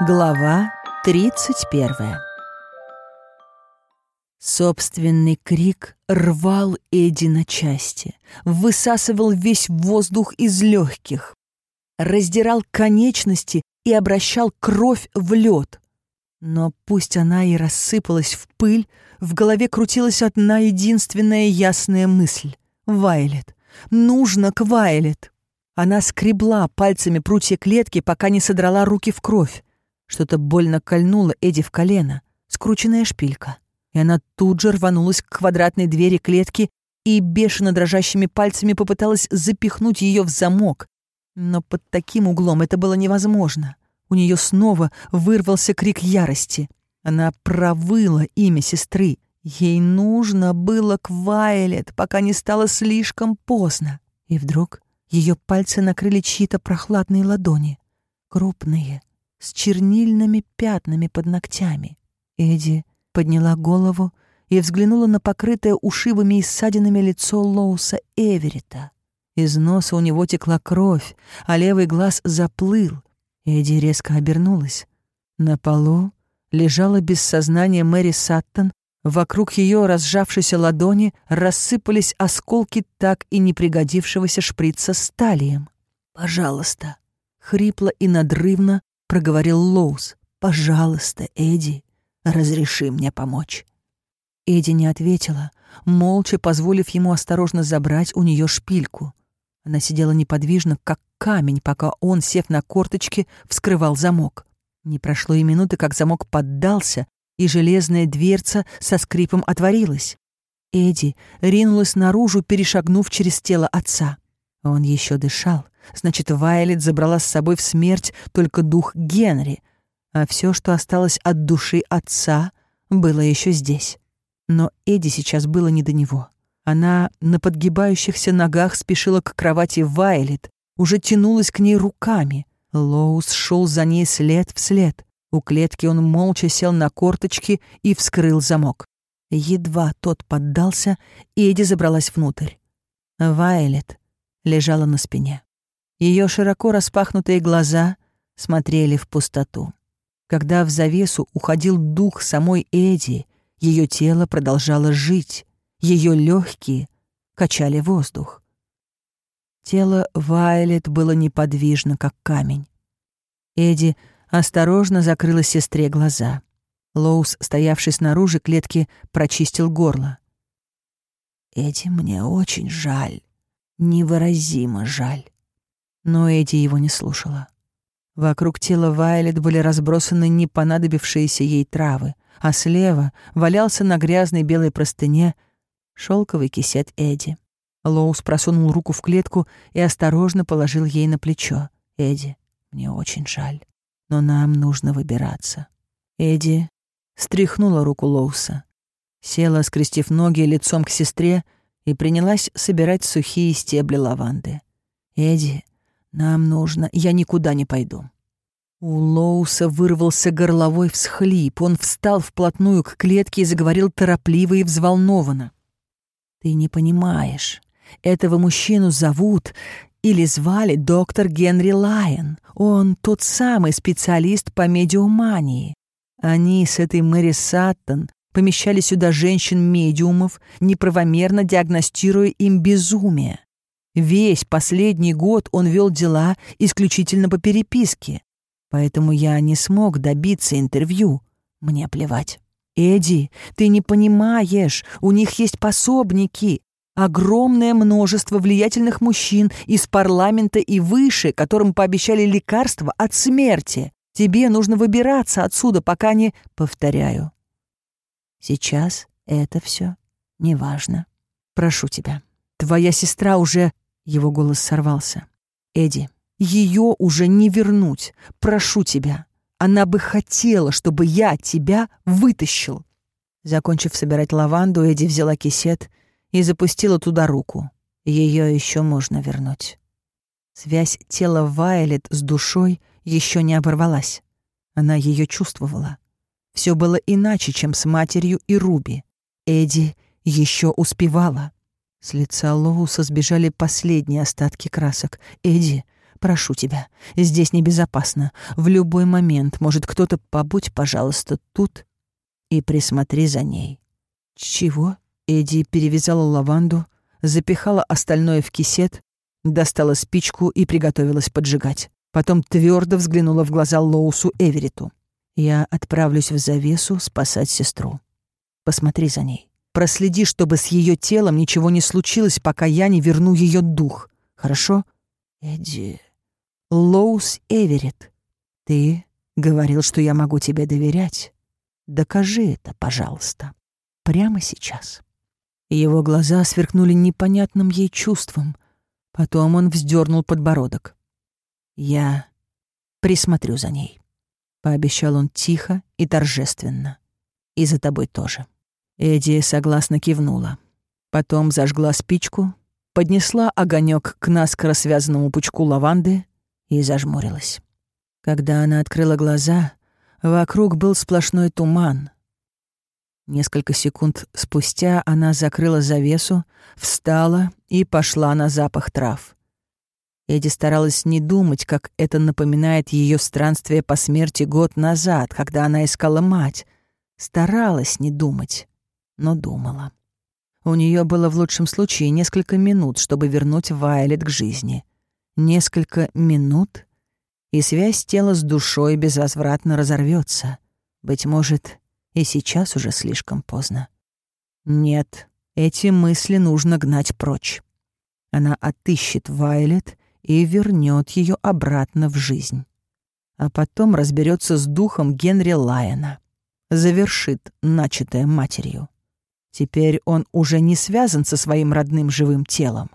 Глава 31 Собственный крик рвал Эдди на части, высасывал весь воздух из легких, раздирал конечности и обращал кровь в лед. Но пусть она и рассыпалась в пыль, в голове крутилась одна единственная ясная мысль — Вайлет. Нужно к Вайлет. Она скребла пальцами прутья клетки, пока не содрала руки в кровь. Что-то больно кольнуло Эдди в колено, скрученная шпилька. И она тут же рванулась к квадратной двери клетки и бешено дрожащими пальцами попыталась запихнуть ее в замок. Но под таким углом это было невозможно. У нее снова вырвался крик ярости. Она провыла имя сестры. Ей нужно было к Вайлет, пока не стало слишком поздно. И вдруг ее пальцы накрыли чьи-то прохладные ладони. Крупные, с чернильными пятнами под ногтями. Эдди подняла голову и взглянула на покрытое ушибами и ссадинами лицо Лоуса Эверита. Из носа у него текла кровь, а левый глаз заплыл. Эдди резко обернулась. На полу лежала без сознания Мэри Саттон, вокруг ее разжавшейся ладони рассыпались осколки так и не пригодившегося шприца с. «Пожалуйста», — хрипло и надрывно проговорил Лоус. «Пожалуйста, Эдди, разреши мне помочь». Эдди не ответила, молча позволив ему осторожно забрать у нее шпильку. Она сидела неподвижно, как камень, пока он, сев на корточки, вскрывал замок. Не прошло и минуты, как замок поддался, и железная дверца со скрипом отворилась. Эдди ринулась наружу, перешагнув через тело отца. Он еще дышал, Значит, Вайлет забрала с собой в смерть только дух Генри, а все, что осталось от души отца, было еще здесь. Но Эдди сейчас было не до него. Она на подгибающихся ногах спешила к кровати Вайлет, уже тянулась к ней руками. Лоус шел за ней след в след. У клетки он молча сел на корточки и вскрыл замок. Едва тот поддался, Эдди забралась внутрь. Вайлет лежала на спине. Ее широко распахнутые глаза смотрели в пустоту. Когда в завесу уходил дух самой Эди, ее тело продолжало жить, ее легкие качали воздух. Тело Вайлет было неподвижно, как камень. Эди осторожно закрыла сестре глаза. Лоус, стоявший снаружи клетки, прочистил горло. «Эди, мне очень жаль, невыразимо жаль». Но Эдди его не слушала. Вокруг тела Вайлет были разбросаны не понадобившиеся ей травы, а слева валялся на грязной белой простыне шелковый кисет Эдди. Лоус просунул руку в клетку и осторожно положил ей на плечо. «Эдди, мне очень жаль, но нам нужно выбираться». Эдди стряхнула руку Лоуса, села, скрестив ноги лицом к сестре, и принялась собирать сухие стебли лаванды. Эдди нам нужно... Я никуда не пойду». У Лоуса вырвался горловой всхлип. Он встал вплотную к клетке и заговорил торопливо и взволнованно. «Ты не понимаешь. Этого мужчину зовут или звали доктор Генри Лайон. Он тот самый специалист по медиумании. Они с этой Мэри Саттон помещали сюда женщин-медиумов, неправомерно диагностируя им безумие. Весь последний год он вел дела исключительно по переписке. Поэтому я не смог добиться интервью. Мне плевать. Эдди, ты не понимаешь, у них есть пособники. Огромное множество влиятельных мужчин из парламента и выше, которым пообещали лекарства от смерти. Тебе нужно выбираться отсюда, пока не... Повторяю. Сейчас это все неважно. Прошу тебя. Твоя сестра уже его голос сорвался. «Эдди, ее уже не вернуть. Прошу тебя. Она бы хотела, чтобы я тебя вытащил». Закончив собирать лаванду, Эдди взяла кисет и запустила туда руку. Ее еще можно вернуть. Связь тела Вайлет с душой еще не оборвалась. Она ее чувствовала. Все было иначе, чем с матерью и Руби. Эдди еще успевала. С лица Лоуса сбежали последние остатки красок. «Эдди, Прошу тебя, здесь небезопасно. В любой момент может кто-то побудь, пожалуйста, тут и присмотри за ней». «Чего?» Эдди перевязала лаванду, запихала остальное в кисет, достала спичку и приготовилась поджигать. Потом твердо взглянула в глаза Лоусу Эверету. «Я отправлюсь в завесу спасать сестру. Посмотри за ней. Проследи, чтобы с ее телом ничего не случилось, пока я не верну ее дух. Хорошо?» «Эдди...» «Лоус Эверетт, ты говорил, что я могу тебе доверять. Докажи это, пожалуйста, прямо сейчас». Его глаза сверкнули непонятным ей чувством. Потом он вздернул подбородок. «Я присмотрю за ней», — пообещал он тихо и торжественно. «И за тобой тоже». Эдди согласно кивнула. Потом зажгла спичку, поднесла огонек к наскоро связанному пучку лаванды и зажмурилась. Когда она открыла глаза, вокруг был сплошной туман. Несколько секунд спустя она закрыла завесу, встала и пошла на запах трав. Эдди старалась не думать, как это напоминает ее странствие по смерти год назад, когда она искала мать. Старалась не думать, но думала. У нее было в лучшем случае несколько минут, чтобы вернуть Вайлет к жизни. Несколько минут, и связь тела с душой безвозвратно разорвется. Быть может, и сейчас уже слишком поздно. Нет, эти мысли нужно гнать прочь. Она отыщет Вайлет и вернет ее обратно в жизнь. А потом разберется с духом Генри Лайена. Завершит начатое матерью. Теперь он уже не связан со своим родным живым телом.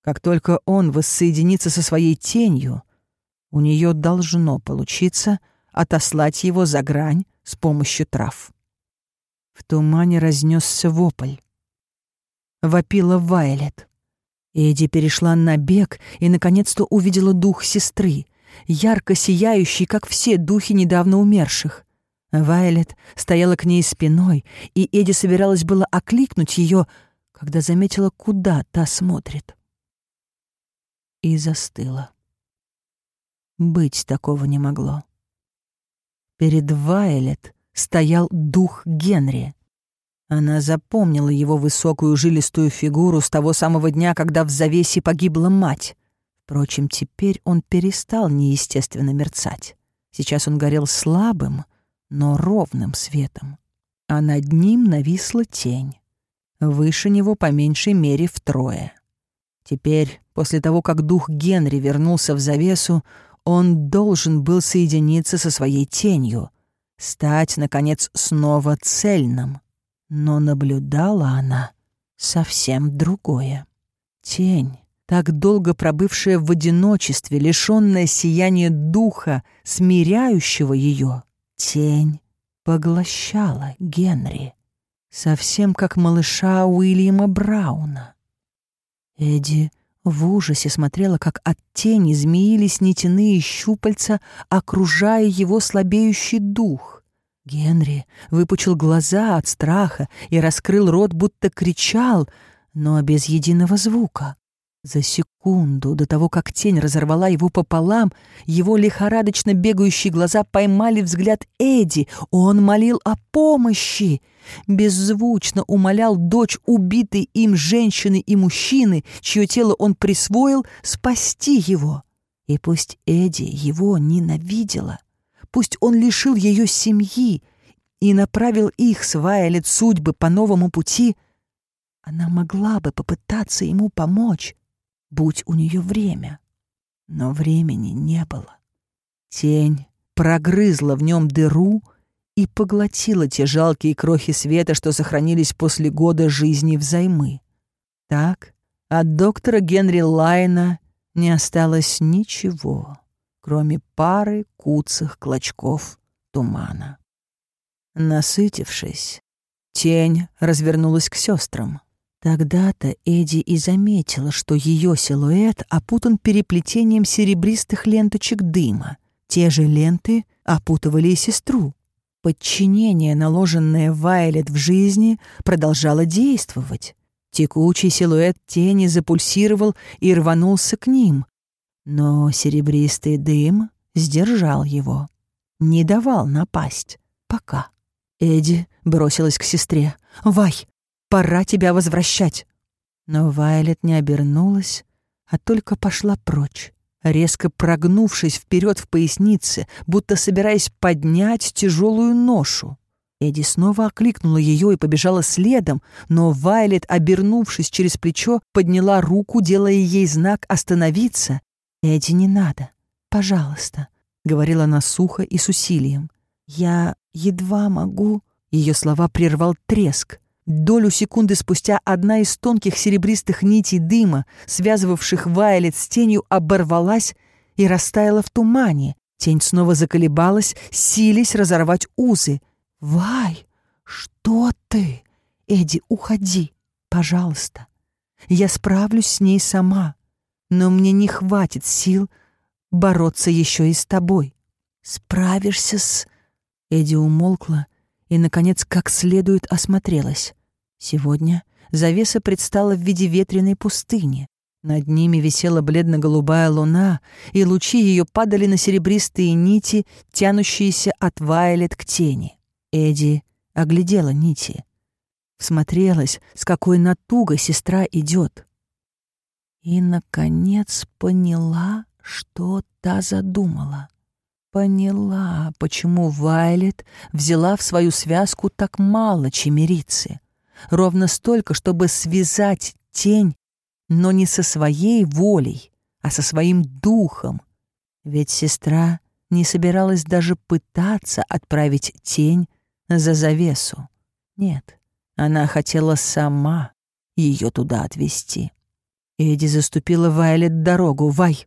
Как только он воссоединится со своей тенью, у нее должно получиться отослать его за грань с помощью трав. В тумане разнесся вопль. Вопила Вайлет. Эдди перешла на бег и, наконец-то, увидела дух сестры, ярко сияющий, как все духи недавно умерших. Вайлет стояла к ней спиной, и Эдди собиралась было окликнуть ее, когда заметила, куда та смотрит и застыла. Быть такого не могло. Перед Вайлет стоял дух Генри. Она запомнила его высокую жилистую фигуру с того самого дня, когда в завесе погибла мать. Впрочем, теперь он перестал неестественно мерцать. Сейчас он горел слабым, но ровным светом. А над ним нависла тень. Выше него по меньшей мере втрое. Теперь, после того, как дух Генри вернулся в завесу, он должен был соединиться со своей тенью, стать, наконец, снова цельным. Но наблюдала она совсем другое. Тень, так долго пробывшая в одиночестве, лишённая сияния духа, смиряющего ее, тень поглощала Генри, совсем как малыша Уильяма Брауна. Эдди в ужасе смотрела, как от тени змеились нитяные щупальца, окружая его слабеющий дух. Генри выпучил глаза от страха и раскрыл рот, будто кричал, но без единого звука. За секунду до того, как тень разорвала его пополам, его лихорадочно бегающие глаза поймали взгляд Эдди. Он молил о помощи. Беззвучно умолял дочь убитой им женщины и мужчины, чье тело он присвоил, спасти его. И пусть Эдди его ненавидела, пусть он лишил ее семьи и направил их с Вайолет судьбы по новому пути, она могла бы попытаться ему помочь будь у нее время. Но времени не было. Тень прогрызла в нем дыру и поглотила те жалкие крохи света, что сохранились после года жизни взаймы. Так от доктора Генри Лайна не осталось ничего, кроме пары куцых клочков тумана. Насытившись, тень развернулась к сестрам. Тогда-то Эдди и заметила, что ее силуэт опутан переплетением серебристых ленточек дыма. Те же ленты опутывали и сестру. Подчинение, наложенное Вайлет в жизни, продолжало действовать. Текучий силуэт тени запульсировал и рванулся к ним. Но серебристый дым сдержал его, не давал напасть. Пока. Эдди бросилась к сестре. «Вай, пора тебя возвращать!» Но Вайлет не обернулась, а только пошла прочь, резко прогнувшись вперед в пояснице, будто собираясь поднять тяжелую ношу. Эдди снова окликнула ее и побежала следом, но Вайлет, обернувшись через плечо, подняла руку, делая ей знак «остановиться». «Эдди, не надо. Пожалуйста», — говорила она сухо и с усилием. «Я едва могу...» Ее слова прервал треск. Долю секунды спустя одна из тонких серебристых нитей дыма, связывавших Вайлет с тенью, оборвалась и растаяла в тумане. Тень снова заколебалась, сились разорвать узы. «Вай, что ты? Эдди, уходи, пожалуйста. Я справлюсь с ней сама, но мне не хватит сил бороться еще и с тобой. Справишься с...» Эдди умолкла и, наконец, как следует осмотрелась. Сегодня завеса предстала в виде ветреной пустыни. Над ними висела бледно-голубая луна, и лучи ее падали на серебристые нити, тянущиеся от Вайлет к тени. Эдди оглядела нити. Всмотрелась, с какой натугой сестра идет. И, наконец, поняла, что та задумала. Поняла, почему Вайлет взяла в свою связку так мало чемерицы ровно столько, чтобы связать тень, но не со своей волей, а со своим духом. Ведь сестра не собиралась даже пытаться отправить тень за завесу. Нет, она хотела сама ее туда отвезти. Эдди заступила Вайлет дорогу. «Вай,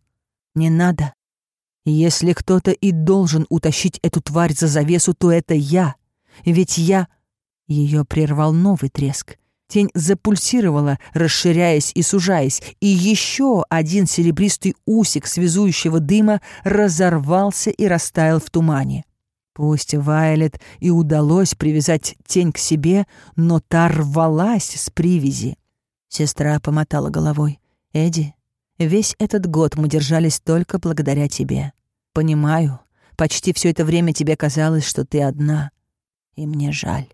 не надо. Если кто-то и должен утащить эту тварь за завесу, то это я. Ведь я ее прервал новый треск. Тень запульсировала, расширяясь и сужаясь, и еще один серебристый усик связующего дыма разорвался и растаял в тумане. Пусть Вайлет и удалось привязать тень к себе, но та рвалась с привязи. Сестра помотала головой. «Эдди, весь этот год мы держались только благодаря тебе. Понимаю, почти все это время тебе казалось, что ты одна. И мне жаль.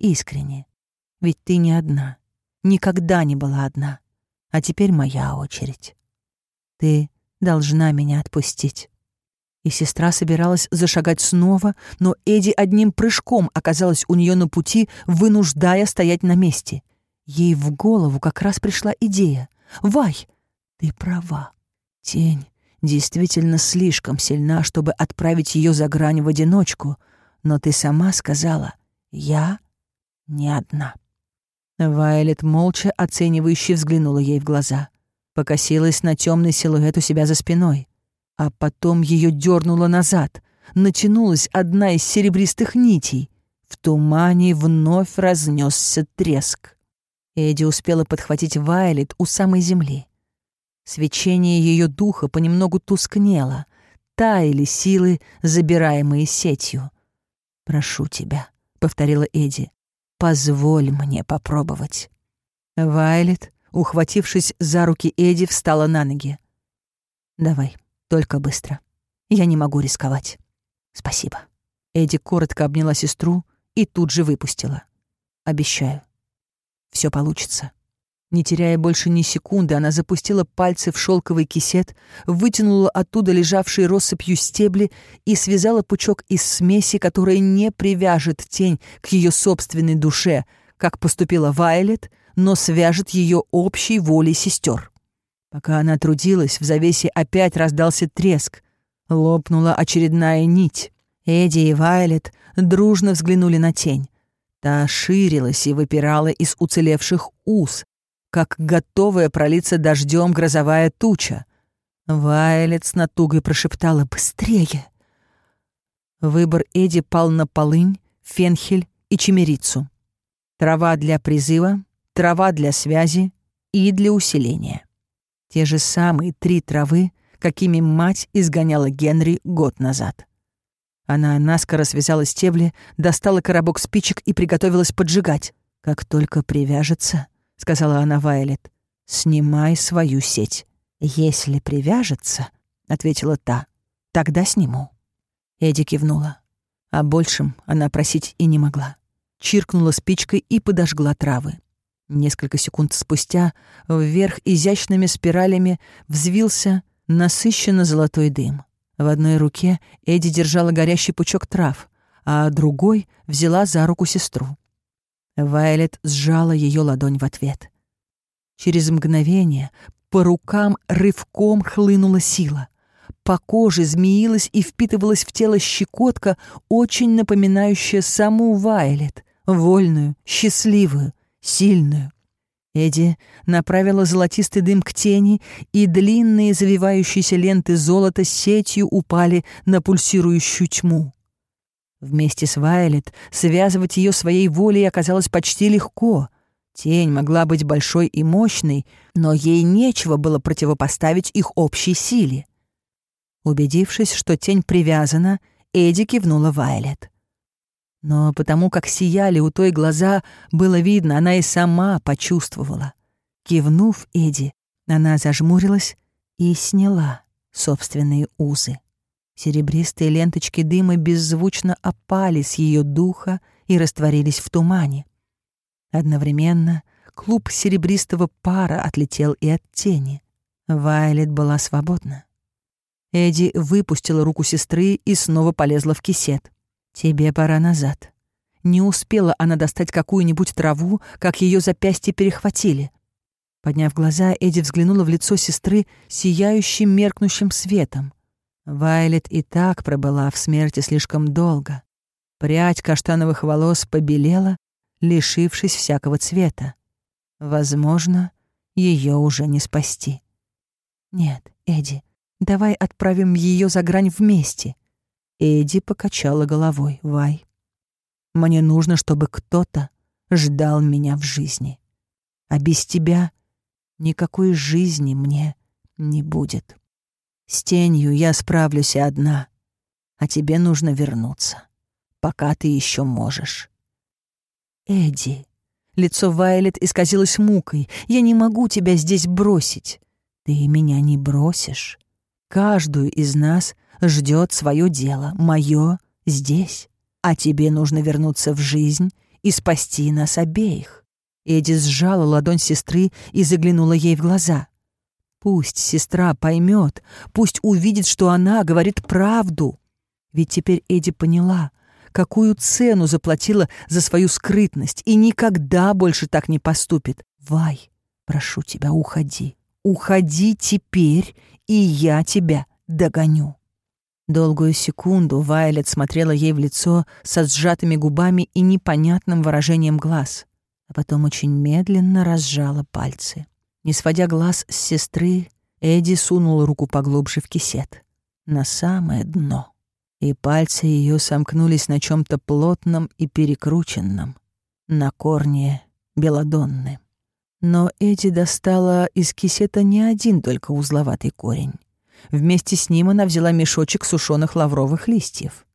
Искренне. Ведь ты не одна. Никогда не была одна. А теперь моя очередь. Ты должна меня отпустить. И сестра собиралась зашагать снова, но Эдди одним прыжком оказалась у нее на пути, вынуждая стоять на месте. Ей в голову как раз пришла идея. «Вай, ты права. Тень действительно слишком сильна, чтобы отправить ее за грань в одиночку, но ты сама сказала, я не одна. Вайлет молча оценивающе взглянула ей в глаза. Покосилась на темный силуэт у себя за спиной. А потом ее дернуло назад. Натянулась одна из серебристых нитей. В тумане вновь разнесся треск. Эдди успела подхватить Вайлет у самой земли. Свечение ее духа понемногу тускнело. Таяли силы, забираемые сетью. «Прошу тебя», — повторила Эдди, Позволь мне попробовать». Вайлет, ухватившись за руки Эдди, встала на ноги. «Давай, только быстро. Я не могу рисковать. Спасибо». Эдди коротко обняла сестру и тут же выпустила. «Обещаю. Все получится». Не теряя больше ни секунды, она запустила пальцы в шелковый кисет, вытянула оттуда лежавшие россыпью стебли и связала пучок из смеси, которая не привяжет тень к ее собственной душе, как поступила Вайлет, но свяжет ее общей волей сестер. Пока она трудилась, в завесе опять раздался треск. Лопнула очередная нить. Эдди и Вайлет дружно взглянули на тень. Та ширилась и выпирала из уцелевших уз, как готовая пролиться дождем грозовая туча. Вайлет с натугой прошептала «Быстрее!». Выбор Эди пал на полынь, фенхель и чемерицу. Трава для призыва, трава для связи и для усиления. Те же самые три травы, какими мать изгоняла Генри год назад. Она наскоро связала стебли, достала коробок спичек и приготовилась поджигать. Как только привяжется, сказала она Вайлет. «Снимай свою сеть. «Если привяжется», — ответила та, — «тогда сниму». Эдди кивнула. О большем она просить и не могла. Чиркнула спичкой и подожгла травы. Несколько секунд спустя вверх изящными спиралями взвился насыщенно золотой дым. В одной руке Эдди держала горящий пучок трав, а другой взяла за руку сестру. Вайлет сжала ее ладонь в ответ. Через мгновение по рукам рывком хлынула сила. По коже змеилась и впитывалась в тело щекотка, очень напоминающая саму Вайлет, вольную, счастливую, сильную. Эдди направила золотистый дым к тени, и длинные завивающиеся ленты золота сетью упали на пульсирующую тьму. Вместе с Вайлет связывать ее своей волей оказалось почти легко. Тень могла быть большой и мощной, но ей нечего было противопоставить их общей силе. Убедившись, что тень привязана, Эдди кивнула Вайлет. Но потому как сияли у той глаза, было видно, она и сама почувствовала. Кивнув Эдди, она зажмурилась и сняла собственные узы. Серебристые ленточки дыма беззвучно опали с ее духа и растворились в тумане. Одновременно клуб серебристого пара отлетел и от тени. Вайлет была свободна. Эдди выпустила руку сестры и снова полезла в кисет. «Тебе пора назад». Не успела она достать какую-нибудь траву, как ее запястье перехватили. Подняв глаза, Эдди взглянула в лицо сестры сияющим меркнущим светом. Вайлет и так пробыла в смерти слишком долго. Прядь каштановых волос побелела, лишившись всякого цвета. Возможно, ее уже не спасти. «Нет, Эдди, давай отправим ее за грань вместе». Эдди покачала головой. «Вай, мне нужно, чтобы кто-то ждал меня в жизни. А без тебя никакой жизни мне не будет». С тенью я справлюсь и одна, а тебе нужно вернуться, пока ты еще можешь. Эдди, лицо Вайлет исказилось мукой. Я не могу тебя здесь бросить. Ты меня не бросишь. Каждую из нас ждет свое дело, мое здесь. А тебе нужно вернуться в жизнь и спасти нас обеих. Эдди сжала ладонь сестры и заглянула ей в глаза. Пусть сестра поймет, пусть увидит, что она говорит правду. Ведь теперь Эдди поняла, какую цену заплатила за свою скрытность и никогда больше так не поступит. Вай, прошу тебя, уходи. Уходи теперь, и я тебя догоню. Долгую секунду Вайлет смотрела ей в лицо со сжатыми губами и непонятным выражением глаз, а потом очень медленно разжала пальцы. Не сводя глаз с сестры, Эдди сунул руку поглубже в кисет, на самое дно, и пальцы ее сомкнулись на чем то плотном и перекрученном, на корне белодонны. Но Эдди достала из кисета не один только узловатый корень. Вместе с ним она взяла мешочек сушеных лавровых листьев.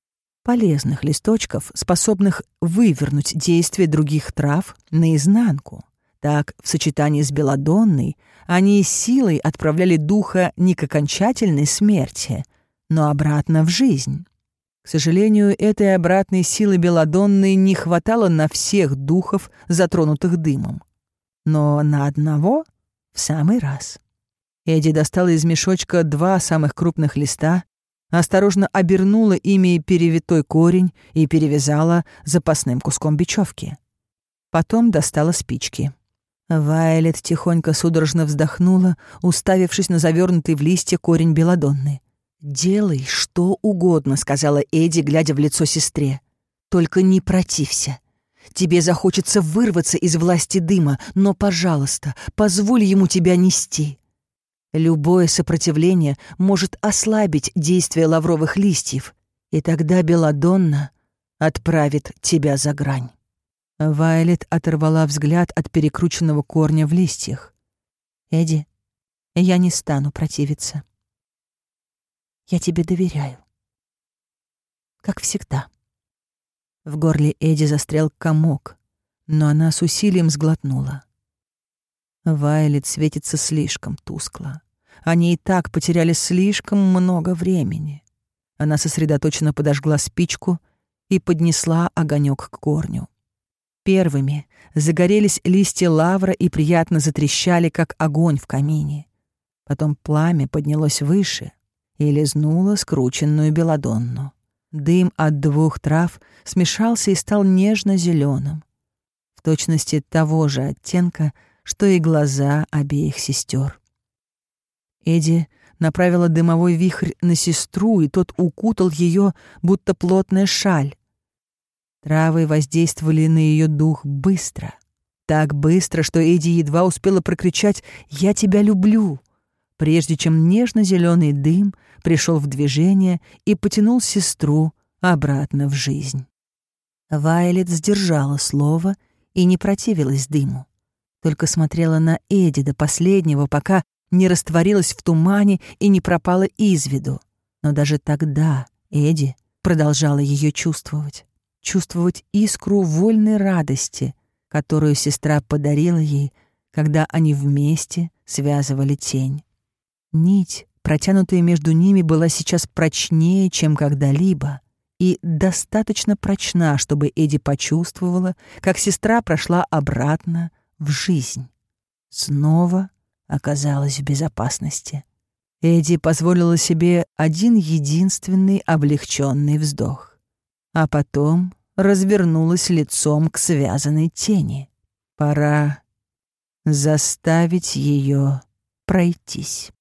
Полезных листочков, способных вывернуть действие других трав наизнанку, так, в сочетании с белодонной, они силой отправляли духа не к окончательной смерти, но обратно в жизнь. К сожалению, этой обратной силы белодонной не хватало на всех духов, затронутых дымом. Но на одного — в самый раз. Эдди достала из мешочка два самых крупных листа, осторожно обернула ими перевитой корень и перевязала запасным куском бечевки. Потом достала спички. Вайлет тихонько судорожно вздохнула, уставившись на завернутый в листья корень белодонны. «Делай что угодно», — сказала Эдди, глядя в лицо сестре. «Только не протився. Тебе захочется вырваться из власти дыма, но, пожалуйста, позволь ему тебя нести». Любое сопротивление может ослабить действие лавровых листьев, и тогда Беладонна отправит тебя за грань. Вайлет оторвала взгляд от перекрученного корня в листьях. «Эдди, я не стану противиться. Я тебе доверяю. Как всегда». В горле Эдди застрял комок, но она с усилием сглотнула. Вайлет светится слишком тускло. Они и так потеряли слишком много времени. Она сосредоточенно подожгла спичку и поднесла огонек к корню. Первыми загорелись листья лавра и приятно затрещали, как огонь в камине. Потом пламя поднялось выше и лизнуло скрученную белодонну. Дым от двух трав смешался и стал нежно зеленым в точности того же оттенка, что и глаза обеих сестер. Эдди направила дымовой вихрь на сестру, и тот укутал ее, будто плотная шаль. Травы воздействовали на ее дух быстро. Так быстро, что Эдди едва успела прокричать «Я тебя люблю!», прежде чем нежно-зеленый дым пришел в движение и потянул сестру обратно в жизнь. Вайлет сдержала слово и не противилась дыму, только смотрела на Эдди до последнего, пока не растворилась в тумане и не пропала из виду. Но даже тогда Эдди продолжала ее чувствовать. Чувствовать искру вольной радости, которую сестра подарила ей, когда они вместе связывали тень. Нить, протянутая между ними, была сейчас прочнее, чем когда-либо, и достаточно прочна, чтобы Эдди почувствовала, как сестра прошла обратно в жизнь. Снова оказалась в безопасности. Эдди позволила себе один единственный облегченный вздох. А потом развернулась лицом к связанной тени. Пора заставить ее пройтись.